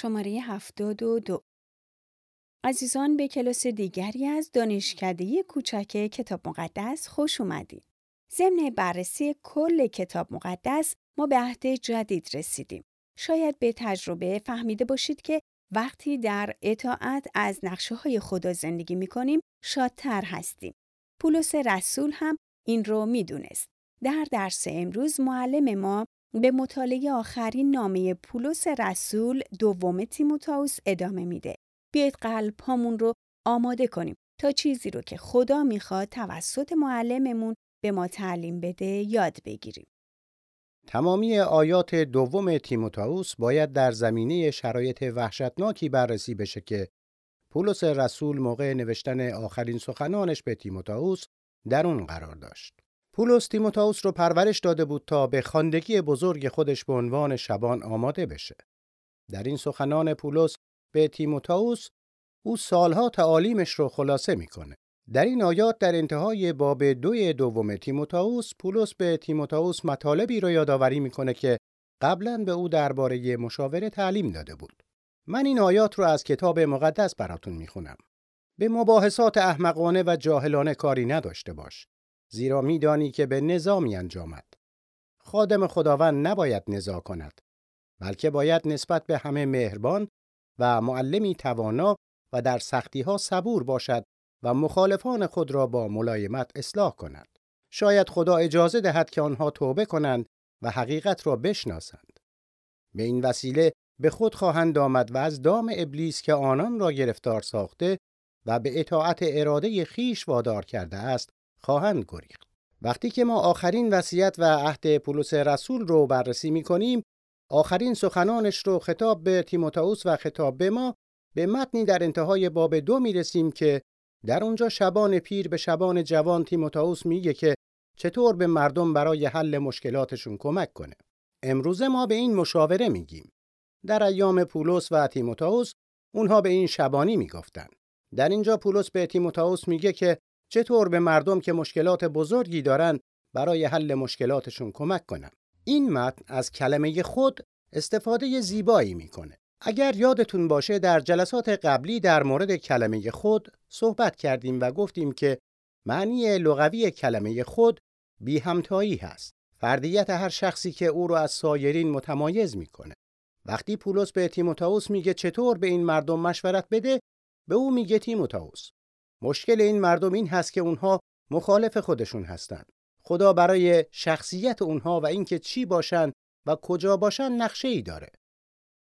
شماره 72 عزیزان به کلاس دیگری از دانشکده کوچک کتاب مقدس خوش اومدید. ضمن بررسی کل کتاب مقدس ما به عهد جدید رسیدیم. شاید به تجربه فهمیده باشید که وقتی در اطاعت از نقشه های خدا زندگی می کنیم شادتر هستیم. پولس رسول هم این رو می‌دونست. در درس امروز معلم ما به مطالعه آخرین نامه پولس رسول دوم تیموتائوس ادامه میده. بیاید قلب هامون رو آماده کنیم تا چیزی رو که خدا می‌خواد توسط معلممون به ما تعلیم بده یاد بگیریم. تمامی آیات دوم تیموتائوس باید در زمینه شرایط وحشتناکی بررسی بشه که پولس رسول موقع نوشتن آخرین سخنانش به تیموتائوس در اون قرار داشت. پولس تیموتائوس رو پرورش داده بود تا به خاندگی بزرگ خودش به عنوان شبان آماده بشه. در این سخنان پولس به تیموتائوس او سالها تعالیمش رو خلاصه می‌کنه. در این آیات در انتهای باب دوی دوم تیموتائوس پولس به تیموتائوس مطالبی رو یادآوری می‌کنه که قبلا به او درباره مشاوره تعلیم داده بود. من این آیات رو از کتاب مقدس براتون می‌خونم. به مباحثات احمقانه و جاهلانه کاری نداشته باش. زیرا میدانی که به نظامی انجامد. خادم خداوند نباید نزا کند. بلکه باید نسبت به همه مهربان و معلمی توانا و در سختی ها صبور باشد و مخالفان خود را با ملایمت اصلاح کند. شاید خدا اجازه دهد که آنها توبه کنند و حقیقت را بشناسند. به این وسیله به خود خواهند آمد و از دام ابلیس که آنان را گرفتار ساخته و به اطاعت اراده خیش وادار کرده است خواهند گریخت. وقتی که ما آخرین وصیت و عهد پولس رسول رو بررسی می کنیم آخرین سخنانش رو خطاب به تیموتائوس و خطاب به ما به متنی در انتهای باب دو می رسیم که در اونجا شبان پیر به شبان جوان تیموتائوس میگه که چطور به مردم برای حل مشکلاتشون کمک کنه. امروزه ما به این مشاوره میگیم. در ایام پولس و تیموتائوس اونها به این شبانی می‌گفتن. در اینجا پولس به تیموتائوس میگه که چطور به مردم که مشکلات بزرگی دارن برای حل مشکلاتشون کمک کنن. این متن از کلمه خود استفاده زیبایی می‌کنه. اگر یادتون باشه در جلسات قبلی در مورد کلمه خود صحبت کردیم و گفتیم که معنی لغوی کلمه خود بی همتایی هست. فردیت هر شخصی که او رو از سایرین متمایز می‌کنه. وقتی پولس به تیموتائوس میگه چطور به این مردم مشورت بده، به او میگه تیموتائوس. مشکل این مردم این هست که اونها مخالف خودشون هستند. خدا برای شخصیت اونها و اینکه چی باشن و کجا باشن نقشه ای داره.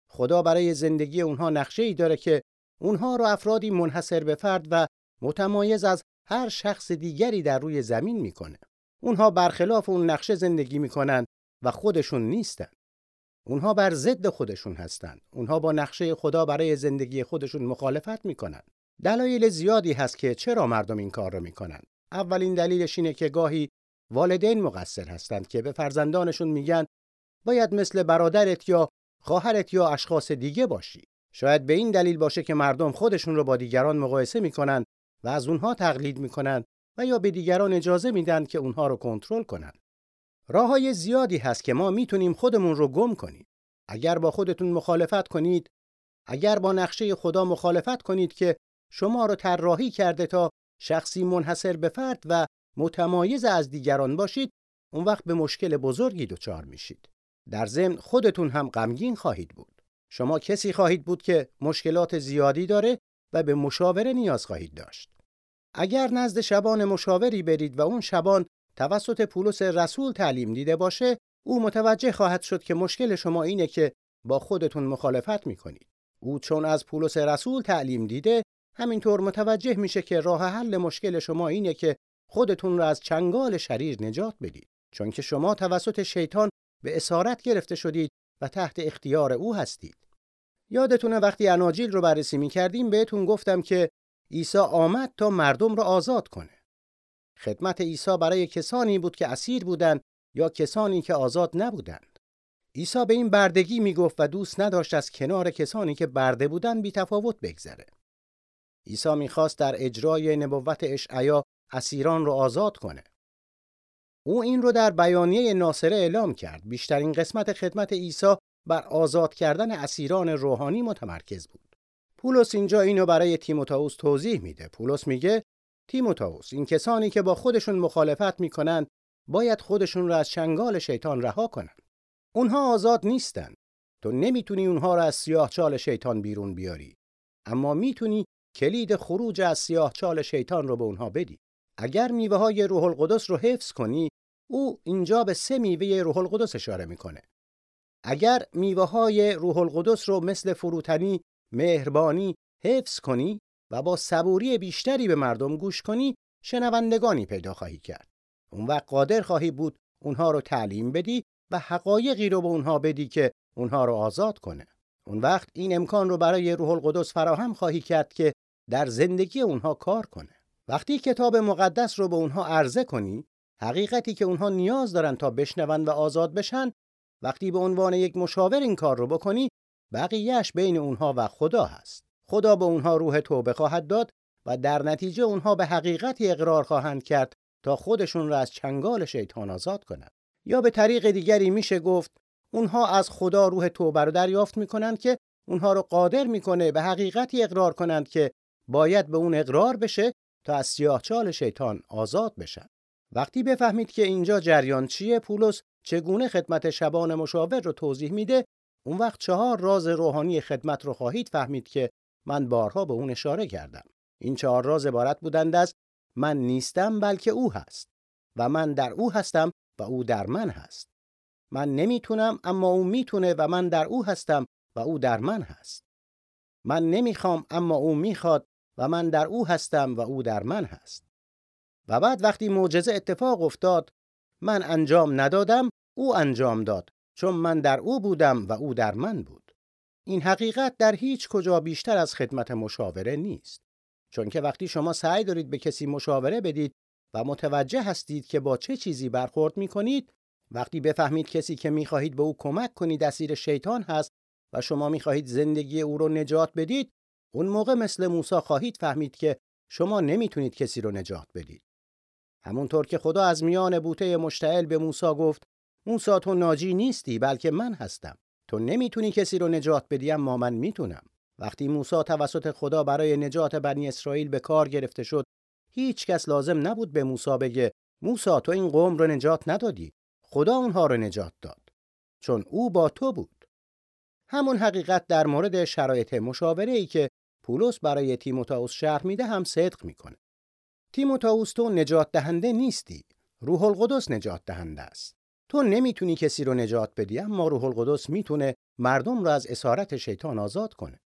خدا برای زندگی اونها نقشه ای داره که اونها رو افرادی منحصر به فرد و متمایز از هر شخص دیگری در روی زمین می‌کنه. اونها برخلاف اون نقشه زندگی می‌کنن و خودشون نیستن. اونها بر ضد خودشون هستند. اونها با نقشه خدا برای زندگی خودشون مخالفت می‌کنن. دلایل زیادی هست که چرا مردم این کار رو می‌کنن. اولین دلیلش اینه که گاهی والدین مقصر هستند که به فرزندانشون میگن باید مثل برادرت یا خواهرت یا اشخاص دیگه باشی. شاید به این دلیل باشه که مردم خودشون رو با دیگران مقایسه می‌کنن و از اونها تقلید می‌کنن و یا به دیگران اجازه میدن که اونها رو کنترل کنن. راههای زیادی هست که ما می‌تونیم خودمون رو گم کنیم. اگر با خودتون مخالفت کنید، اگر با نقشه خدا مخالفت کنید که شما رو طراحی کرده تا شخصی منحصر به فرد و متمایز از دیگران باشید اون وقت به مشکل بزرگی دچار میشید. در ضمن خودتون هم غمگین خواهید بود. شما کسی خواهید بود که مشکلات زیادی داره و به مشاوره نیاز خواهید داشت. اگر نزد شبان مشاوری برید و اون شبان توسط پولس رسول تعلیم دیده باشه او متوجه خواهد شد که مشکل شما اینه که با خودتون مخالفت می‌کنید. او چون از پولس رسول تعلیم دیده همینطور متوجه میشه که راه حل مشکل شما اینه که خودتون را از چنگال شریر نجات بدید. چون که شما توسط شیطان به اسارت گرفته شدید و تحت اختیار او هستید. یادتونه وقتی اناجیل رو بررسی می کردیم بهتون گفتم که عیسی آمد تا مردم را آزاد کنه. خدمت عیسی برای کسانی بود که اسیر بودند یا کسانی که آزاد نبودند. عیسی به این بردگی می‌گفت و دوست نداشت از کنار کسانی که برده بودند بی تفاوت بگذره. عیسی می‌خواست در اجرای نبوت اشعیا اسیران رو آزاد کنه. او این رو در بیانیه ناصره اعلام کرد. بیشترین قسمت خدمت عیسی بر آزاد کردن اسیران روحانی متمرکز بود. پولس اینجا اینو برای تیموتائوس توضیح میده. پولس میگه تیموتائوس این کسانی که با خودشون مخالفت می‌کنن باید خودشون را از چنگال شیطان رها کنن. اونها آزاد نیستن. تو نمی‌تونی اونها را از سیاه چال شیطان بیرون بیاری. اما می‌تونی کلید خروج از سیاه چال شیطان رو به اونها بدی. اگر میوه های روح القدس رو حفظ کنی او اینجا به سه میوه روح القدس اشاره می‌کنه. اگر میوه های روح القدس رو مثل فروتنی، مهربانی حفظ کنی و با صبوری بیشتری به مردم گوش کنی، شنوندگانی پیدا خواهی کرد. اون وقت قادر خواهی بود اونها رو تعلیم بدی و حقایقی رو به اونها بدی که اونها رو آزاد کنه. اون وقت این امکان رو برای روح القدس فراهم خواهی کرد که در زندگی اونها کار کنه. وقتی کتاب مقدس رو به اونها عرضه کنی، حقیقتی که اونها نیاز دارن تا بشنون و آزاد بشن، وقتی به عنوان یک مشاور این کار رو بکنی، بقیهش بین اونها و خدا هست. خدا به اونها روح توبه خواهد داد و در نتیجه اونها به حقیقتی اقرار خواهند کرد تا خودشون را از چنگال شیطان آزاد کنند. یا به طریق دیگری میشه گفت اونها از خدا روح توبه رو دریافت می‌کنند که اونها رو قادر می‌کنه به حقیقتی اقرار کنند که باید به اون اقرار بشه تا از سیاهچال شیطان آزاد بشن. وقتی بفهمید که اینجا جریان چیه پولس چگونه خدمت شبان مشاور رو توضیح میده اون وقت چهار راز روحانی خدمت رو خواهید فهمید که من بارها به اون اشاره کردم. این چهار راز عبارت بودند از من نیستم بلکه او هست و من در او هستم و او در من هست. من نمی‌تونم اما او می‌تونه و من در او هستم و او در من هست. من نمی‌خوام اما او می‌خواد و من در او هستم و او در من هست. و بعد وقتی معجزه اتفاق افتاد من انجام ندادم او انجام داد چون من در او بودم و او در من بود. این حقیقت در هیچ کجا بیشتر از خدمت مشاوره نیست. چون که وقتی شما سعی دارید به کسی مشاوره بدید و متوجه هستید که با چه چیزی برخورد می کنید وقتی بفهمید کسی که می خواهید به او کمک کنید اسیر شیطان هست و شما می خواهید زندگی او رو نجات بدید اون موقع مثل موسی خواهید فهمید که شما نمی‌تونید کسی رو نجات بدید. همونطور که خدا از میان بوته مشتعل به موسی گفت موسی تو ناجی نیستی بلکه من هستم. تو نمی‌تونی کسی رو نجات بدی اما من می‌تونم. وقتی موسی توسط خدا برای نجات بنی اسرائیل به کار گرفته شد هیچ کس لازم نبود به موسی بگه موسی تو این قوم رو نجات ندادی. خدا اونها رو نجات داد. چون او با تو بود. همون حقیقت در مورد شرایط مشاوره ای که پولس برای تیموتائوس شرح میده هم صدق می‌کنه. تیموتائوس تو نجات دهنده نیستی. روح القدس نجات دهنده است. تو نمی‌تونی کسی رو نجات بدی اما روح القدس می‌تونه مردم رو از اسارت شیطان آزاد کنه.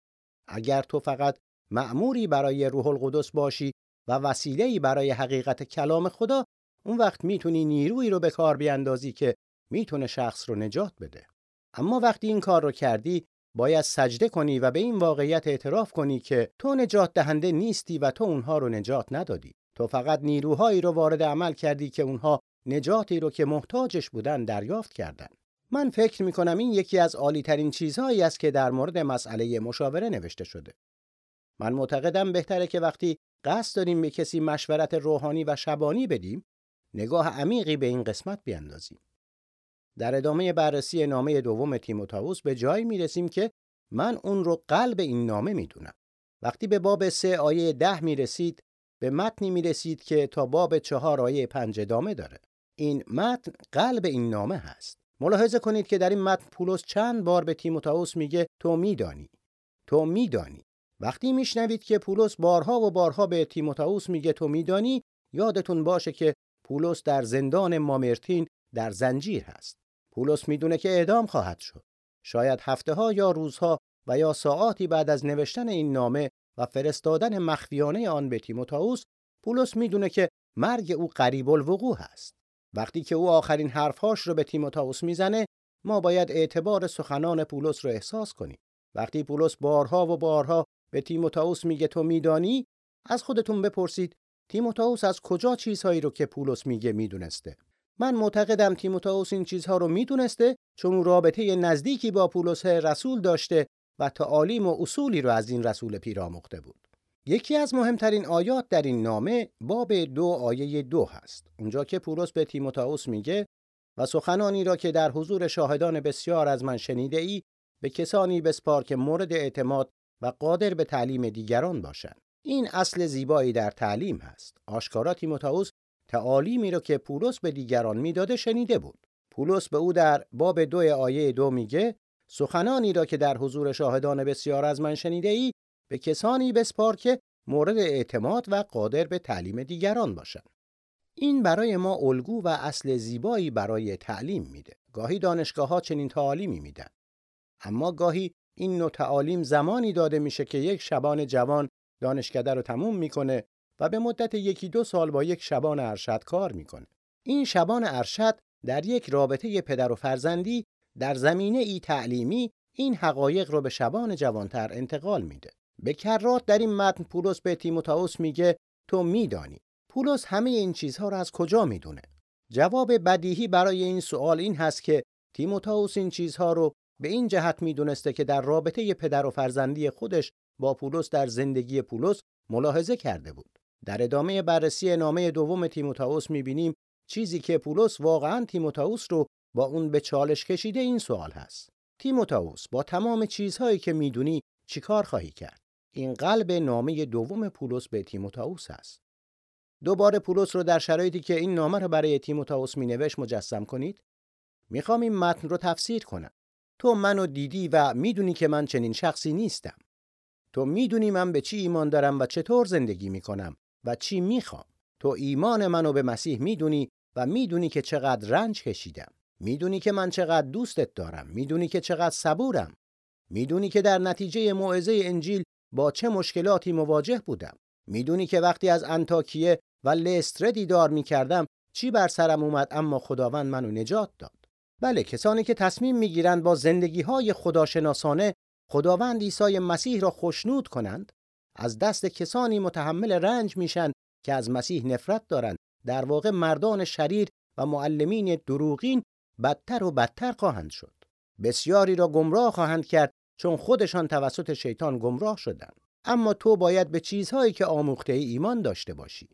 اگر تو فقط مأموری برای روح القدس باشی و وسیله‌ای برای حقیقت کلام خدا اون وقت می‌تونی نیرویی رو به کار بیاندازی که می‌تونه شخص رو نجات بده. اما وقتی این کار رو کردی باید سجده کنی و به این واقعیت اعتراف کنی که تو نجات دهنده نیستی و تو اونها رو نجات ندادی. تو فقط نیروهایی رو وارد عمل کردی که اونها نجاتی رو که محتاجش بودن دریافت کردن. من فکر می‌کنم این یکی از عالی ترین چیزهایی است که در مورد مسئله مشاوره نوشته شده. من معتقدم بهتره که وقتی قصد داریم به کسی مشورت روحانی و شبانی بدیم نگاه عمیقی به این قسمت بیاندازیم. در ادامه بررسی نامه دوم تیموتائوس به جایی می‌رسیم که من اون رو قلب این نامه می‌دونم. وقتی به باب سه آیه ده می‌رسید به متنی می‌رسید که تا باب چهار آیه پنج ادامه داره. این متن قلب این نامه هست. ملاحظه کنید که در این متن پولس چند بار به تیموتائوس میگه تو میدانی تو میدانی. وقتی میشنوید که پولس بارها و بارها به تیموتائوس میگه تو میدانی یادتون باشه که پولس در زندان مامرتین در زنجیر هست. پولس می‌دونه که اعدام خواهد شد. شاید هفته ها یا روزها و یا ساعاتی بعد از نوشتن این نامه و فرستادن مخفیانه آن به تیموتائوس پولس می‌دونه که مرگ او قریب الوقوع است. وقتی که او آخرین حرفهاش رو به تیموتائوس می‌زنه ما باید اعتبار سخنان پولس رو احساس کنیم. وقتی پولس بارها و بارها به تیموتائوس میگه تو میدانی از خودتون بپرسید تیموتائوس از کجا چیزهایی رو که پولس میگه می‌دونسته؟ من معتقدم تیموتائوس این چیزها رو می‌دونسته چون او رابطه نزدیکی با پولس رسول داشته و تعالیم و اصولی رو از این رسول پیراموخته بود. یکی از مهمترین آیات در این نامه باب دو آیه دو هست. اونجا که پولس به تیموتائوس میگه و سخنانی را که در حضور شاهدان بسیار از من شنیده ای به کسانی بسپار که مورد اعتماد و قادر به تعلیم دیگران باشند. این اصل زیبایی در تعلیم هست. آشکارا تیموتائوس تعالیمی را که پولس به دیگران می‌داده شنیده بود پولس به او در باب دو آیه دو میگه سخنانی را که در حضور شاهدان بسیار از من شنیده ای به کسانی بسپار که مورد اعتماد و قادر به تعلیم دیگران باشند. این برای ما الگو و اصل زیبایی برای تعلیم میده. گاهی دانشگاه ها چنین تعالیمی میدن. اما گاهی این نوع تعالیم زمانی داده میشه که یک شبان جوان دانشکده رو تموم می‌کنه و به مدت یکی دو سال با یک شبان ارشد کار می‌کنه. این شبان ارشد در یک رابطه پدر و فرزندی در زمینه ای تعلیمی این حقایق رو به شبان جوانتر انتقال میده. به کرات در این متن پولس به تیموتائوس میگه تو میدانی. پولس همه این چیزها رو از کجا می‌دونه؟ جواب بدیهی برای این سوال این هست که تیموتائوس این چیزها رو به این جهت می‌دونسته که در رابطه پدر و فرزندی خودش با پولس در زندگی پولس ملاحظه کرده بود. در ادامه بررسی نامه دوم تیموتائوس می‌بینیم چیزی که پولس واقعا تیموتائوس رو با اون به چالش کشیده این سوال هست. تیموتائوس با تمام چیزهایی که می‌دونی چیکار خواهی کرد؟ این قلب نامه دوم پولس به تیموتائوس است. دوباره پولس رو در شرایطی که این نامه رو برای تیموتائوس مینوشت مجسم کنید. می‌خوام این متن رو تفسیر کنم. تو منو دیدی و می‌دونی که من چنین شخصی نیستم. تو می‌دونی من به چی ایمان دارم و چطور زندگی می‌کنم و چی می‌خوام. تو ایمان منو به مسیح می‌دونی و می‌دونی که چقدر رنج کشیدم. می‌دونی که من چقدر دوستت دارم. می‌دونی که چقدر صبورم. می‌دونی که در نتیجه موعظه انجیل با چه مشکلاتی مواجه بودم. می‌دونی که وقتی از انتاکیه و لستره دیدار می‌کردم چی بر سرم اومد اما خداوند منو نجات داد. بله کسانی که تصمیم می‌گیرند با زندگی های خداشناسانه خداوند عیسی مسیح را خوشنود کنند از دست کسانی متحمل رنج میشن که از مسیح نفرت دارند در واقع مردان شریر و معلمین دروغین بدتر و بدتر خواهند شد. بسیاری را گمراه خواهند کرد چون خودشان توسط شیطان گمراه شدند. اما تو باید به چیزهایی که آموخته ای ایمان داشته باشی.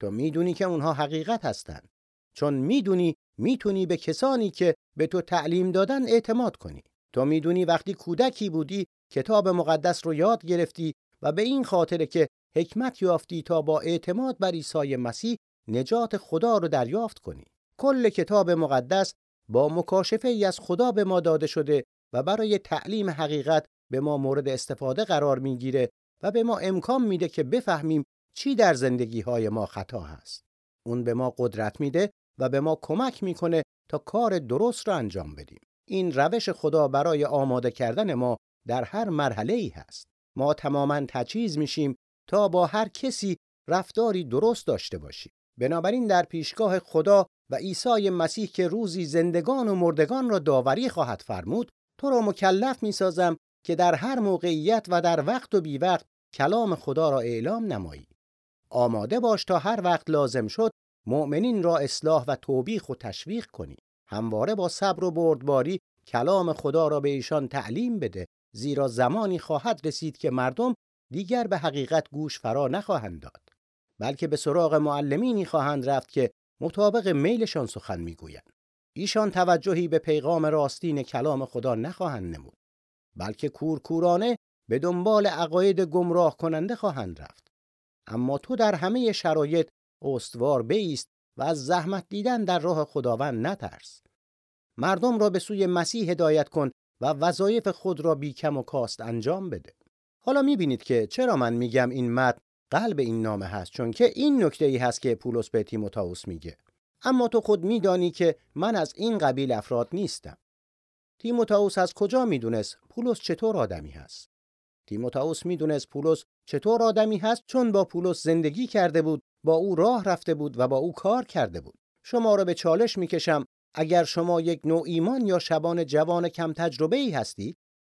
تو می‌دونی که اونها حقیقت هستند. چون می‌دونی می‌تونی به کسانی که به تو تعلیم دادن اعتماد کنی. تو می‌دونی وقتی کودکی بودی کتاب مقدس رو یاد گرفتی و به این خاطر که حکمت یافتی تا با اعتماد بر عیسی مسیح نجات خدا رو دریافت کنی کل کتاب مقدس با مکاشفه ای از خدا به ما داده شده و برای تعلیم حقیقت به ما مورد استفاده قرار می‌گیره و به ما امکان میده که بفهمیم چی در زندگی های ما خطا هست. اون به ما قدرت میده و به ما کمک می‌کنه تا کار درست را انجام بدیم. این روش خدا برای آماده کردن ما در هر مرحله ای هست. ما تماما تجهیز میشیم تا با هر کسی رفتاری درست داشته باشیم. بنابراین در پیشگاه خدا و عیسی مسیح که روزی زندگان و مردگان را داوری خواهد فرمود تو را مکلف می سازم که در هر موقعیت و در وقت و بی وقت کلام خدا را اعلام نمایی. آماده باش تا هر وقت لازم شد مؤمنین را اصلاح و توبیخ و تشویق کنی. همواره با صبر و بردباری کلام خدا را به ایشان تعلیم بده زیرا زمانی خواهد رسید که مردم دیگر به حقیقت گوش فرا نخواهند داد بلکه به سراغ معلمینی خواهند رفت که مطابق میلشان سخن می‌گویند. ایشان توجهی به پیغام راستین کلام خدا نخواهند نمود بلکه کورکورانه به دنبال عقاید گمراه کننده خواهند رفت. اما تو در همه شرایط استوار بیست و از زحمت دیدن در راه خداوند نترس. مردم را به سوی مسیح هدایت کن و وظایف خود را بیکم و کاست انجام بده. حالا می‌بینید که چرا من میگم این متن قلب این نامه هست چون که این نکته ای هست که پولس به تیموتائوس میگه. اما تو خود میدانی که من از این قبیل افراد نیستم. تیموتائوس از کجا می‌دونست پولس چطور آدمی هست؟ تیموتائوس می‌دونست پولس چطور آدمی هست چون با پولس زندگی کرده بود با او راه رفته بود و با او کار کرده بود. شما را به چالش می‌کشم اگر شما یک نوع ایمان یا شبان جوان کم تجربه ای هستید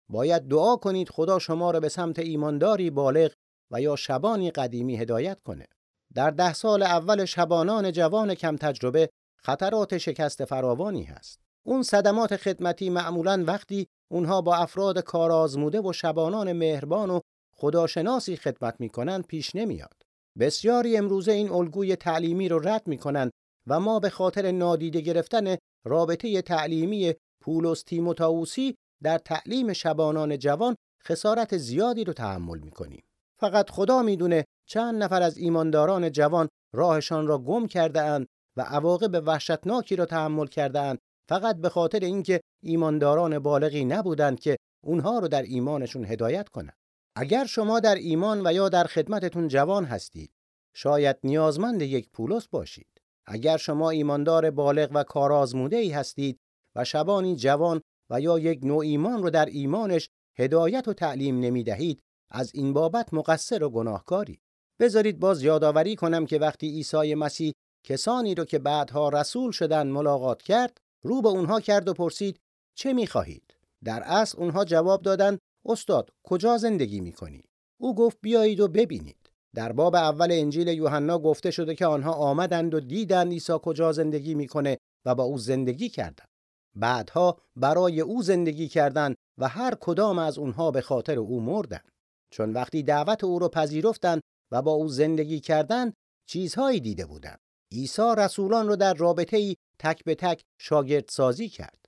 باید دعا کنید خدا شما را به سمت ایمانداری بالغ و یا شبانی قدیمی هدایت کنه. در ده سال اول شبانان جوان کم تجربه خطرات شکست فراوانی هست. اون صدمات خدمتی معمولا وقتی اونها با افراد کارآزموده و شبانان مهربان و خداشناسی خدمت می‌کنند پیش نمیاد. بسیاری امروزه این الگوی تعلیمی رو رد می‌کنن و ما به خاطر نادیده گرفتن رابطه تعلیمی پولس تیموتائوسی در تعلیم شبانان جوان خسارت زیادی رو تحمل می‌کنیم. فقط خدا می‌دونه چند نفر از ایمانداران جوان راهشان را گم کرده اند و عواقب وحشتناکی را تحمل کرده اند فقط به خاطر اینکه ایمانداران بالغی نبودند که اونها رو در ایمانشون هدایت کنند. اگر شما در ایمان و یا در خدمتتون جوان هستید شاید نیازمند یک پولس باشید اگر شما ایماندار بالغ و کارآزموده ای هستید و شبانی جوان و یا یک نوع ایمان رو در ایمانش هدایت و تعلیم نمی دهید از این بابت مقصر و گناهکاری. بذارید باز یادآوری کنم که وقتی عیسی مسیح کسانی رو که بعدها رسول شدن ملاقات کرد رو به اونها کرد و پرسید چه می‌خواهید؟ در اصل اونها جواب دادند استاد کجا زندگی می‌کنی؟ او گفت بیایید و ببینید. در باب اول انجیل یوحنا گفته شده که آنها آمدند و دیدند عیسی کجا زندگی می‌کنه و با او زندگی کردند. بعدها برای او زندگی کردند و هر کدام از اونها به خاطر او مردند. چون وقتی دعوت او را پذیرفتند و با او زندگی کردند چیزهایی دیده بودند. عیسی رسولان رو در رابطه ای تک به تک شاگرد سازی کرد.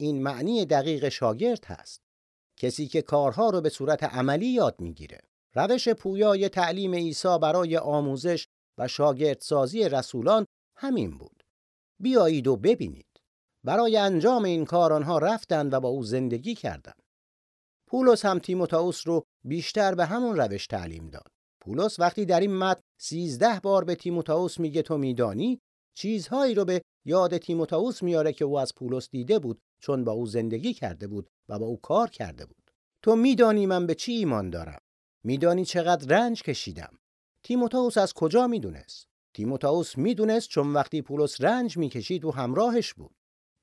این معنی دقیق شاگرد هست. کسی که کارها رو به صورت عملی یاد می‌گیره. روش پویای تعلیم عیسی برای آموزش و شاگردسازی رسولان همین بود. بیایید و ببینید. برای انجام این کار آنها رفتند و با او زندگی کردند. پولس هم تیموتائوس رو بیشتر به همون روش تعلیم داد. پولس وقتی در این متن سیزده بار به تیموتائوس میگه تو میدانی چیزهایی رو به یاد تیموتائوس میاره که او از پولس دیده بود چون با او زندگی کرده بود و با او کار کرده بود. تو میدانی من به چی ایمان دارم؟ میدانی چقدر رنج کشیدم. تیموتائوس از کجا می‌دونست؟ تیموتائوس می‌دونست چون وقتی پولس رنج می‌کشید و همراهش بود.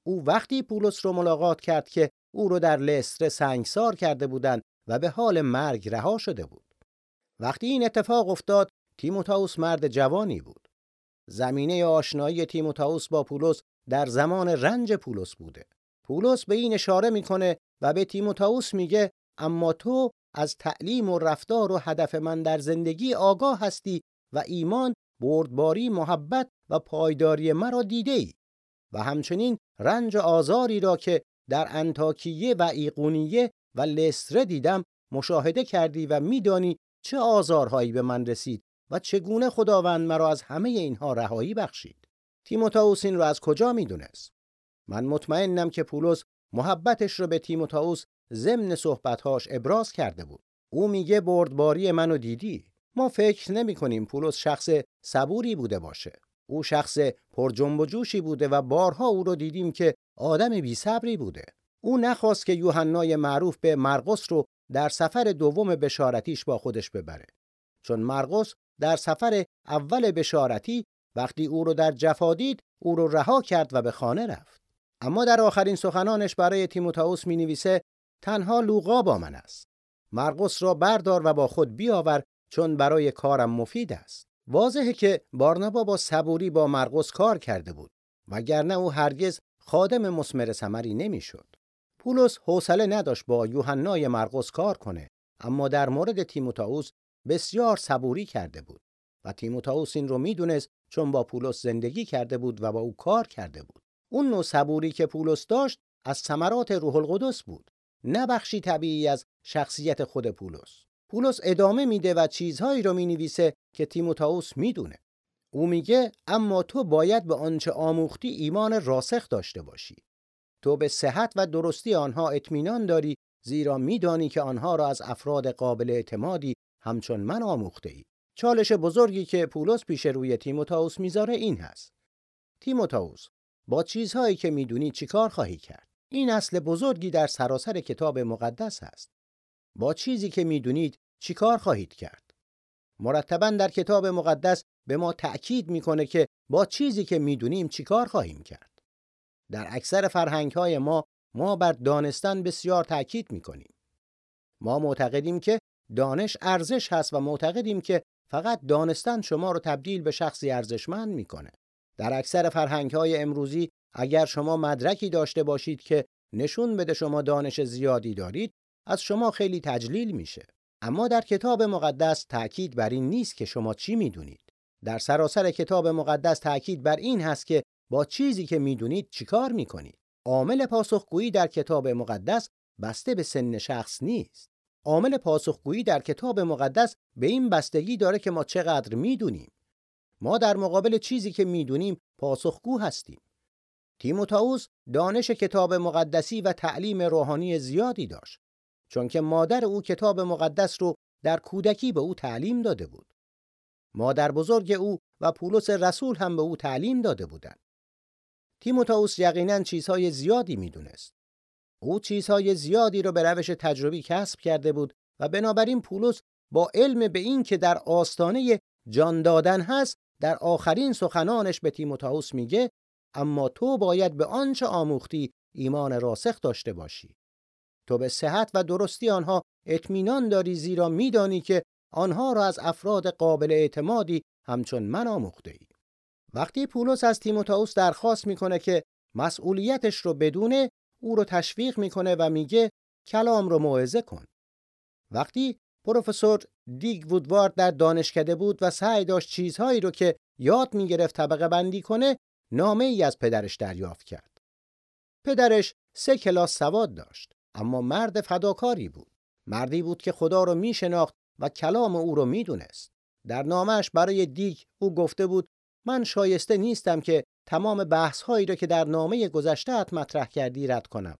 او وقتی پولس رو ملاقات کرد که او رو در لستر سنگسار کرده بودند و به حال مرگ رها شده بود. وقتی این اتفاق افتاد تیموتائوس مرد جوانی بود. زمینه آشنایی تیموتائوس با پولس در زمان رنج پولس بوده. پولس به این اشاره می‌کنه و به تیموتائوس میگه اما تو از تعلیم و رفتار و هدف من در زندگی آگاه هستی و ایمان بردباری محبت و پایداری مرا دیده ای. و همچنین رنج آزاری را که در انتاکیه و ایقونیه و لسره دیدم مشاهده کردی و میدانی چه آزارهایی به من رسید و چگونه خداوند مرا از همه اینها رهایی بخشید. تیموتائوس این را از کجا می‌دونست؟ من مطمئنم که پولس محبتش رو به تیموتائوس ضمن صحبتهاش ابراز کرده بود. او میگه بردباری منو دیدی. ما فکر نمی کنیم پولس شخص صبوری بوده باشه. او شخص پر جنب و جوشی بوده و بارها او رو دیدیم که آدم بی صبری بوده. او نخواست که یوحنای معروف به مرقس رو در سفر دوم بشارتیش با خودش ببره. چون مرقس در سفر اول بشارتی وقتی او رو در جفا دید او رو رها کرد و به خانه رفت. اما در آخرین سخنانش برای تیموتائوس می نویسه تنها لوقا با من است. مرقس را بردار و با خود بیاور چون برای کارم مفید است. واضحه که بارنابا با صبوری با مرقس کار کرده بود وگرنه او هرگز خادم مسمر ثمری نمی‌شد. پولس حوصله نداشت با یوحنای مرقس کار کنه اما در مورد تیموتائوس بسیار صبوری کرده بود و تیموتائوس این رو می‌دونست چون با پولس زندگی کرده بود و با او کار کرده بود. اون نوع صبوری که پولس داشت از ثمرات روح القدس بود. نه بخشی طبیعی از شخصیت خود پولس. پولس ادامه میده و چیزهایی رو می‌نویسه که تیموتائوس می‌دونه. او میگه اما تو باید به آنچه آموختی ایمان راسخ داشته باشی. تو به صحت و درستی آنها اطمینان داری زیرا میدانی که آنها را از افراد قابل اعتمادی همچون من آموخته ای چالش بزرگی که پولس پیش روی تیموتائوس می‌ذاره این هست. تیموتائوس با چیزهایی که می‌دونی چیکار خواهی کرد؟ این اصل بزرگی در سراسر کتاب مقدس است با چیزی که می‌دونید چیکار خواهید کرد؟ مرتبا در کتاب مقدس به ما تأکید می‌کنه که با چیزی که می‌دونیم چیکار خواهیم کرد. در اکثر فرهنگ های ما ما بر دانستن بسیار تأکید می‌کنیم. ما معتقدیم که دانش ارزش هست و معتقدیم که فقط دانستن شما رو تبدیل به شخصی ارزشمند می‌کنه. در اکثر فرهنگ های امروزی اگر شما مدرکی داشته باشید که نشون بده شما دانش زیادی دارید از شما خیلی تجلیل میشه اما در کتاب مقدس تأکید بر این نیست که شما چی می‌دونید در سراسر کتاب مقدس تأکید بر این هست که با چیزی که می‌دونید چیکار می‌کنید. عامل پاسخگویی در کتاب مقدس بسته به سن شخص نیست. عامل پاسخگویی در کتاب مقدس به این بستگی داره که ما چقدر می‌دونیم. ما در مقابل چیزی که می‌دونیم پاسخگو هستیم. تیموتائوس دانش کتاب مقدسی و تعلیم روحانی زیادی داشت چون که مادر او کتاب مقدس رو در کودکی به او تعلیم داده بود. مادر بزرگ او و پولس رسول هم به او تعلیم داده بودند. تیموتائوس یقینا چیزهای زیادی می‌دونست. او چیزهای زیادی رو به روش تجربی کسب کرده بود و بنابراین پولس با علم به این که در آستانه جان دادن هست در آخرین سخنانش به تیموتائوس میگه اما تو باید به آنچه آموختی ایمان راسخ داشته باشی تو به صحت و درستی آنها اطمینان داری زیرا میدانی که آنها را از افراد قابل اعتمادی همچون من آموخته ای. وقتی پولس از تیموتائوس درخواست می‌کنه که مسئولیتش رو بدونه او رو تشویق می‌کنه و میگه کلام رو موعظه کن. وقتی پروفسور دیگ وودوارد در دانشکده بود و سعی داشت چیزهایی رو که یاد می‌گرفت طبقه بندی کنه نامه ای از پدرش دریافت کرد. پدرش سه کلاس سواد داشت اما مرد فداکاری بود. مردی بود که خدا رو میشناخت و کلام او رو می‌دونست. در نامش برای دیگ او گفته بود من شایسته نیستم که تمام بحث هایی را که در نامه گذشته مطرح کردی رد کنم.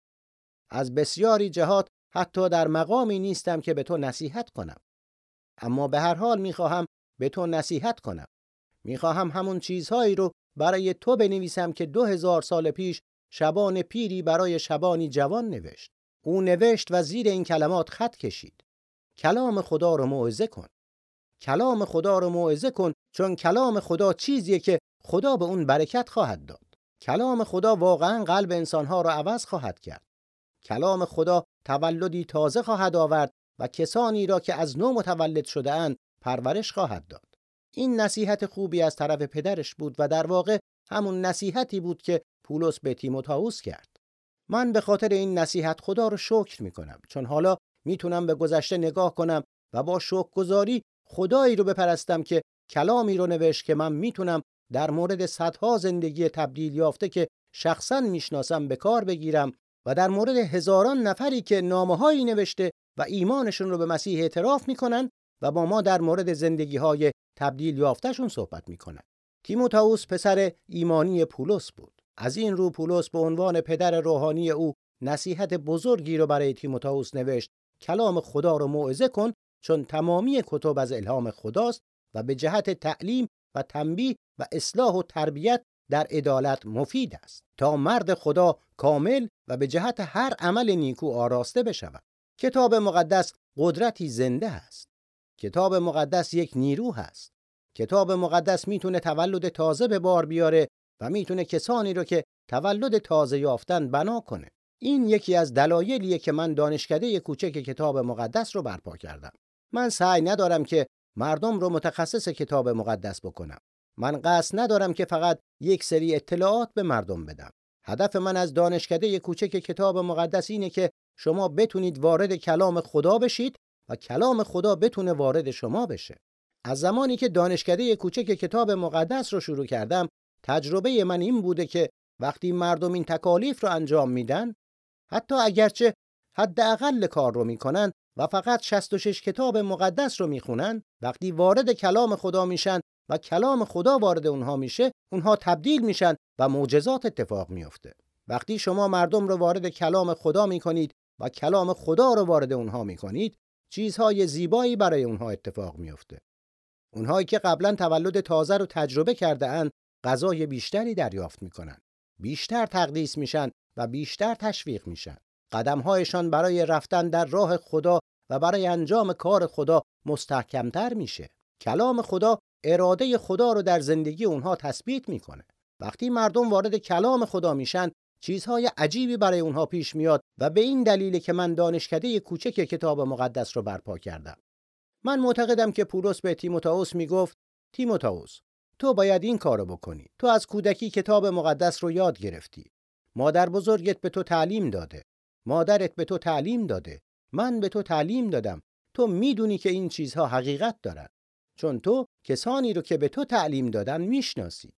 از بسیاری جهات حتی در مقامی نیستم که به تو نصیحت کنم. اما به هر حال می‌خواهم به تو نصیحت کنم. می‌خواهم همون چیزهایی رو برای تو بنویسم که دو هزار سال پیش شبان پیری برای شبانی جوان نوشت. او نوشت و زیر این کلمات خط کشید. کلام خدا رو موعظه کن. کلام خدا رو موعظه کن چون کلام خدا چیزیه که خدا به اون برکت خواهد داد. کلام خدا واقعا قلب انسانها را عوض خواهد کرد. کلام خدا تولدی تازه خواهد آورد و کسانی را که از نو متولد شده اند پرورش خواهد داد. این نصیحت خوبی از طرف پدرش بود و در واقع همون نصیحتی بود که پولس به تیموتائوس کرد. من به خاطر این نصیحت خدا رو شکر می کنم چون حالا می‌تونم به گذشته نگاه کنم و با شکرگزاری خدایی رو بپرستم که کلامی رو نوشت که من می‌تونم در مورد صدها زندگی تبدیل یافته که شخصا می‌شناسم به کار بگیرم و در مورد هزاران نفری که نامه‌هایی نوشته و ایمانشون رو به مسیح اعتراف می‌کنن و با ما در مورد زندگی های تبدیل یافتهشون صحبت می‌کنن. تیموتائوس پسر ایمانی پولس بود. از این رو پولس به عنوان پدر روحانی او نصیحت بزرگی رو برای تیموتائوس نوشت کلام خدا رو موعظه کن چون تمامی کتب از الهام خداست و به جهت تعلیم و تنبیه و اصلاح و تربیت در عدالت مفید است تا مرد خدا کامل و به جهت هر عمل نیکو آراسته بشود کتاب مقدس قدرتی زنده است کتاب مقدس یک نیرو هست کتاب مقدس می‌تونه تولد تازه به بار بیاره و می‌تونه کسانی رو که تولد تازه یافتن بنا کنه. این یکی از دلایلیه که من دانشکده کوچک کتاب مقدس رو برپا کردم. من سعی ندارم که مردم رو متخصص کتاب مقدس بکنم. من قصد ندارم که فقط یک سری اطلاعات به مردم بدم. هدف من از دانشکده کوچک کتاب مقدس اینه که شما بتونید وارد کلام خدا بشید و کلام خدا بتونه وارد شما بشه. از زمانی که دانشکده کوچک کتاب مقدس رو شروع کردم تجربه من این بوده که وقتی مردم این تکالیف رو انجام میدن حتی اگرچه حداقل کار رو می‌کنن و فقط 66 کتاب مقدس رو می‌خونن وقتی وارد کلام خدا میشن و کلام خدا وارد اونها میشه اونها تبدیل میشن و معجزات اتفاق میفته وقتی شما مردم رو وارد کلام خدا می‌کنید و کلام خدا رو وارد اونها می‌کنید چیزهای زیبایی برای اونها اتفاق میفته اونهایی که قبلا تولد تازه رو تجربه کرده اند غذای بیشتری دریافت می‌کنن. بیشتر تقدیس میشن و بیشتر تشویق میشن. قدمهایشان برای رفتن در راه خدا و برای انجام کار خدا مستحکمتر میشه. کلام خدا اراده خدا رو در زندگی اونها تثبیت می‌کنه. وقتی مردم وارد کلام خدا میشن چیزهای عجیبی برای اونها پیش میاد و به این دلیل که من دانشکده کوچک کتاب مقدس رو برپا کردم. من معتقدم که پولس به تیموتائوس می‌گفت تیموتائوس تو باید این کارو بکنی. تو از کودکی کتاب مقدس رو یاد گرفتی. مادر بزرگت به تو تعلیم داده. مادرت به تو تعلیم داده. من به تو تعلیم دادم. تو می‌دونی که این چیزها حقیقت دارن. چون تو کسانی رو که به تو تعلیم دادن می‌شناسی.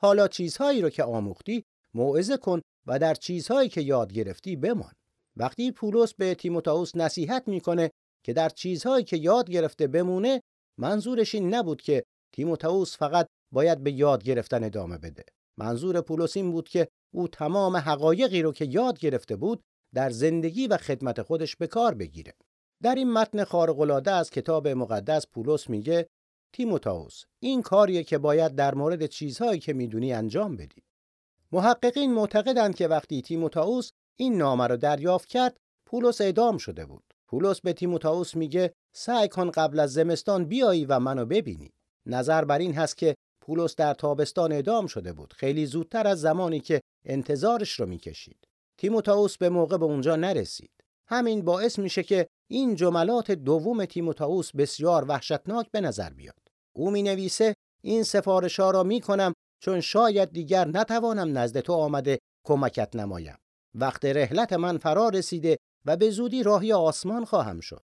حالا چیزهایی رو که آموختی موعظه کن و در چیزهایی که یاد گرفتی بمان. وقتی پولس به تیموتائوس نصیحت می‌کنه که در چیزهایی که یاد گرفته بمونه منظورش این نبود که تیموتائوس فقط باید به یاد گرفتن ادامه بده. منظور پولس این بود که او تمام حقایقی رو که یاد گرفته بود در زندگی و خدمت خودش به کار بگیره. در این متن خارق از کتاب مقدس پولس میگه تیموتائوس این کاریه که باید در مورد چیزهایی که می‌دونی انجام بدی. محققین معتقدند که وقتی تیموتائوس این نامه رو دریافت کرد پولس اعدام شده بود. پولس به تیموتائوس میگه سعی کن قبل از زمستان بیایی و منو ببینی. نظر بر این هست که پولس در تابستان اعدام شده بود. خیلی زودتر از زمانی که انتظارش رو می‌کشید. تیموتائوس به موقع به اونجا نرسید. همین باعث میشه که این جملات دوم تیموتائوس بسیار وحشتناک به نظر بیاد. او می نویسه این سفارش ها را می کنم چون شاید دیگر نتوانم نزد تو آمده کمکت نمایم. وقت رحلت من فرا رسیده و به زودی راهی آسمان خواهم شد.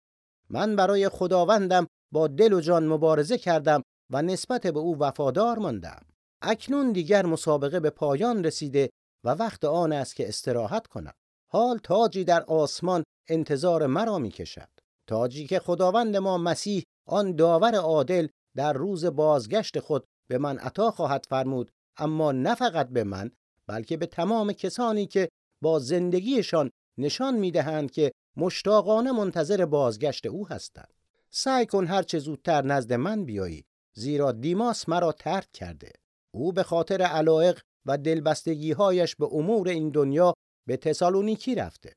من برای خداوندم با دل و جان مبارزه کردم و نسبت به او وفادار ماندم. اکنون دیگر مسابقه به پایان رسیده و وقت آن است که استراحت کنم. حال تاجی در آسمان انتظار مرا می کشد تاجی که خداوند ما مسیح آن داور عادل در روز بازگشت خود به من عطا خواهد فرمود اما نه فقط به من بلکه به تمام کسانی که با زندگیشان نشان می‌دهند که مشتاقانه منتظر بازگشت او هستند. سعی کن هر چه زودتر نزد من بیایی زیرا دیماس مرا ترک کرده. او به خاطر علایق و دلبستگیهایش به امور این دنیا به تسالونیکی رفته.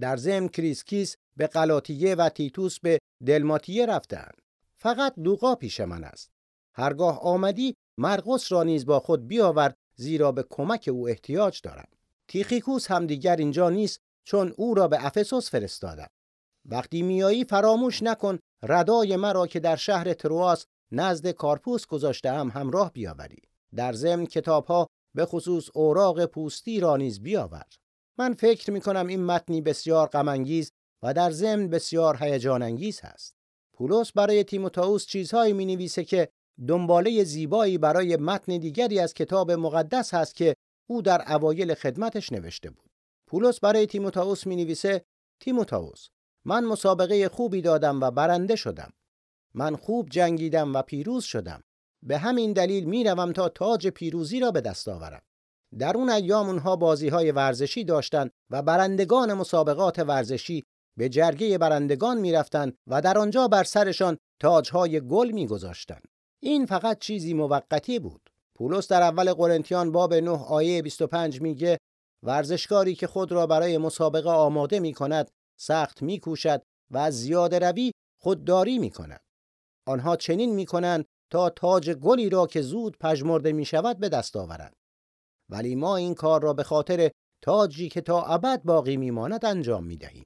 در ضمن کریسکیس به قلاتیه و تیتوس به دلماتیه رفتند فقط لوقا پیش من است. هرگاه آمدی مرقس را نیز با خود بیاور زیرا به کمک او احتیاج دارم تیخیکوس هم دیگر اینجا نیست چون او را به افسوس فرستادم. وقتی میایی فراموش نکن ردای مرا که در شهر ترواس نزد کارپوس گذاشتم همراه بیاوری. در ضمن کتابها به خصوص اوراق پوستی را نیز بیاور. من فکر می کنم این متنی بسیار غمانگیز و در ضمن بسیار هیجان انگیز هست. پولس برای تیموتائوس چیزهایی می نویسه که دنباله زیبایی برای متن دیگری از کتاب مقدس هست که او در اوایل خدمتش نوشته بود. پولس برای تیموتائوس می نویسه تیموتائوس من مسابقه خوبی دادم و برنده شدم. من خوب جنگیدم و پیروز شدم. به همین دلیل می‌روم تا تاج پیروزی را به دست آورم. در اون ایام اونها بازی های ورزشی داشتند و برندگان مسابقات ورزشی به جرگه برندگان می‌رفتند و در آنجا بر سرشان تاجهای گل میگذاشتند این فقط چیزی موقتی بود پولس در اول قرنتیان باب 9 آیه 25 میگه ورزشکاری که خود را برای مسابقه آماده می کند سخت می کوشد و از زیاده روی خودداری می کند. آنها چنین می کنند تا تاج گلی را که زود پژمرده می شود به دست آورند. ولی ما این کار را به خاطر تاجی که تا ابد باقی میماند انجام می دهیم.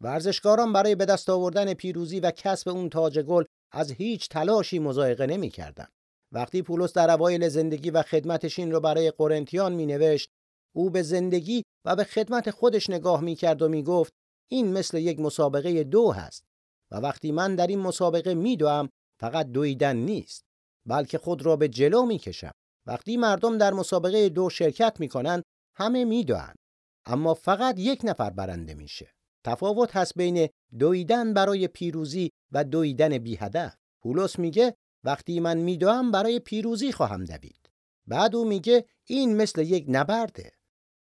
ورزشکاران برای به دست آوردن پیروزی و کسب اون تاج گل از هیچ تلاشی مزایقه نمی کردن. وقتی پولس در اوایل زندگی و خدمتش این رو برای قرنتیان می نوشت او به زندگی و به خدمت خودش نگاه می کرد و می گفت این مثل یک مسابقه دو هست و وقتی من در این مسابقه می دوام فقط دویدن نیست بلکه خود را به جلو می کشم وقتی مردم در مسابقه دو شرکت می کنن همه می دوان. اما فقط یک نفر برنده میشه تفاوت هست بین دویدن برای پیروزی و دویدن بی هدف پولس میگه وقتی من میدوام برای پیروزی خواهم دوید بعد او میگه این مثل یک نبرده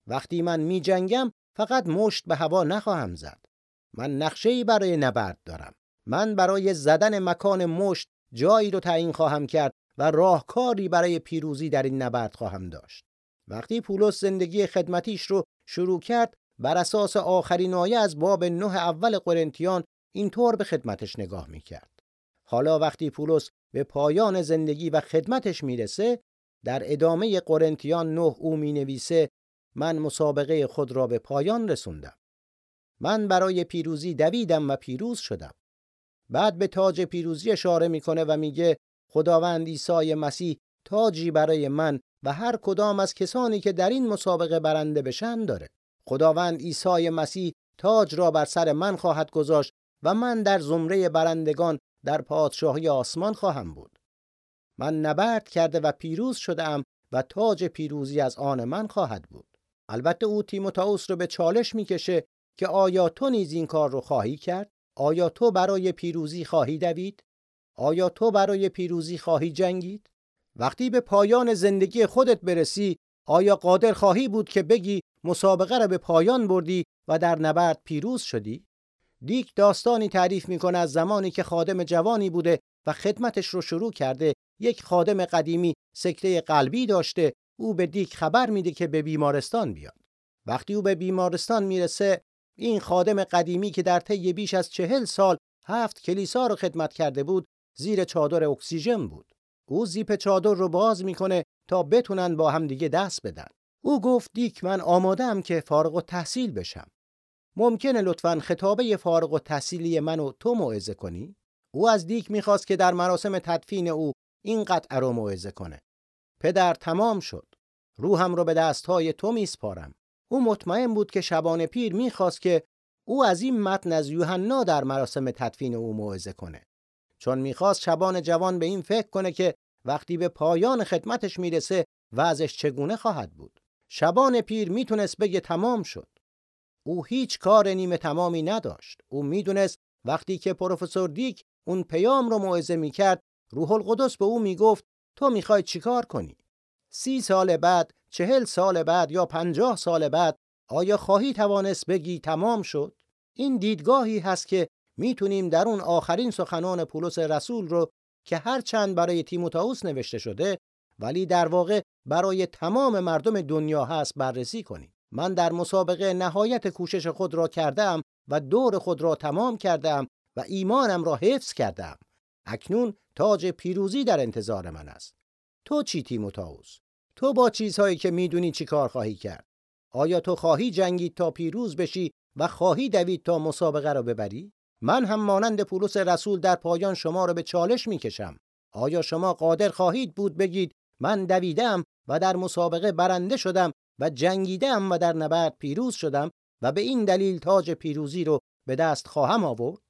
وقتی من می جنگم فقط مشت به هوا نخواهم زد. من نقشه برای نبرد دارم. من برای زدن مکان مشت جایی رو تعیین خواهم کرد و راهکاری برای پیروزی در این نبرد خواهم داشت. وقتی پولس زندگی خدمتیش رو شروع کرد بر اساس آخرین آیه از باب نه اول قرنتیان اینطور به خدمتش نگاه می‌کرد. حالا وقتی پولس به پایان زندگی و خدمتش می‌رسه در ادامه قرنتیان نه او می نویسه من مسابقه خود را به پایان رسوندم. من برای پیروزی دویدم و پیروز شدم. بعد به تاج پیروزی اشاره می‌کنه و میگه خداوند عیسی مسیح تاجی برای من و هر کدام از کسانی که در این مسابقه برنده بشن داره. خداوند عیسی مسیح تاج را بر سر من خواهد گذاشت و من در زمره برندگان در پادشاهی آسمان خواهم بود. من نبرد کرده و پیروز شدم و تاج پیروزی از آن من خواهد بود. البته او تیموتائوس رو به چالش می‌کشه که آیا تو نیز این کار رو خواهی کرد؟ آیا تو برای پیروزی خواهی دوید؟ آیا تو برای پیروزی خواهی جنگید؟ وقتی به پایان زندگی خودت برسی آیا قادر خواهی بود که بگی مسابقه را به پایان بردی و در نبرد پیروز شدی؟ دیک داستانی تعریف می‌کنه از زمانی که خادم جوانی بوده و خدمتش رو شروع کرده یک خادم قدیمی سکته قلبی داشته او به دیک خبر میده که به بیمارستان بیاد. وقتی او به بیمارستان می‌رسه این خادم قدیمی که در طی بیش از چهل سال هفت کلیسا رو خدمت کرده بود زیر چادر اکسیژن بود. او زیپ چادر رو باز می‌کنه تا بتونن با هم دیگه دست بدن. او گفت دیک من آمادم که فارغ و تحصیل بشم. ممکنه لطفا خطابه فارغ و تحصیلی منو تو موعظه کنی؟ او از دیک می‌خواست که در مراسم تدفین او این قطعه رو موعظه کنه. پدر تمام شد. روحم رو به دستهای تو میسپارم. او مطمئن بود که شبان پیر می‌خواست که او از این متن از یوحنا در مراسم تدفین او موعظه کنه. چون می‌خواست شبان جوان به این فکر کنه که وقتی به پایان خدمتش می‌رسه وضعش چگونه خواهد بود. شبان پیر می‌تونست بگه تمام شد. او هیچ کار نیمه تمامی نداشت. او می‌دونست وقتی که پروفسور دیک اون پیام رو موعظه می‌کرد روح القدس به او می‌گفت تو می‌خوای چیکار کنی؟ سی سال بعد چهل سال بعد یا پنجاه سال بعد آیا خواهی توانست بگی تمام شد؟ این دیدگاهی هست که می‌تونیم در اون آخرین سخنان پولس رسول رو که هرچند برای تیموتائوس نوشته شده ولی در واقع برای تمام مردم دنیا هست بررسی کنیم. من در مسابقه نهایت کوشش خود را کردم و دور خود را تمام کردم و ایمانم را حفظ کردم. اکنون تاج پیروزی در انتظار من است. تو چی تیموتائوس؟ تو با چیزهایی که می‌دونی چی کار خواهی کرد؟ آیا تو خواهی جنگید تا پیروز بشی و خواهی دوید تا مسابقه را ببری؟ من هم مانند پولس رسول در پایان شما را به چالش می‌کشم. آیا شما قادر خواهید بود بگید من دویدم و در مسابقه برنده شدم و جنگیدم و در نبرد پیروز شدم و به این دلیل تاج پیروزی رو به دست خواهم آورد؟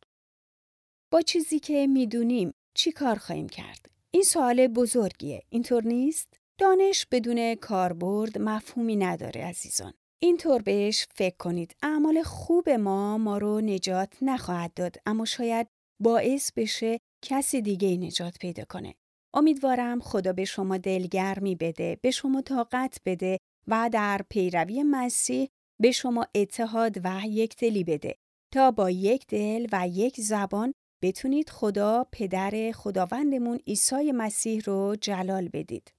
با چیزی که می‌دونیم چی کار خواهیم کرد؟ این سوال بزرگیه اینطور نیست؟ دانش بدون کاربرد مفهومی نداره عزیزان. اینطور بهش فکر کنید. اعمال خوب ما ما رو نجات نخواهد داد اما شاید باعث بشه کسی دیگه نجات پیدا کنه. امیدوارم خدا به شما دلگرمی بده به شما طاقت بده و در پیروی مسیح به شما اتحاد و یک دلی بده تا با یک دل و یک زبان بتونید خدا پدر خداوندمون عیسی مسیح رو جلال بدید.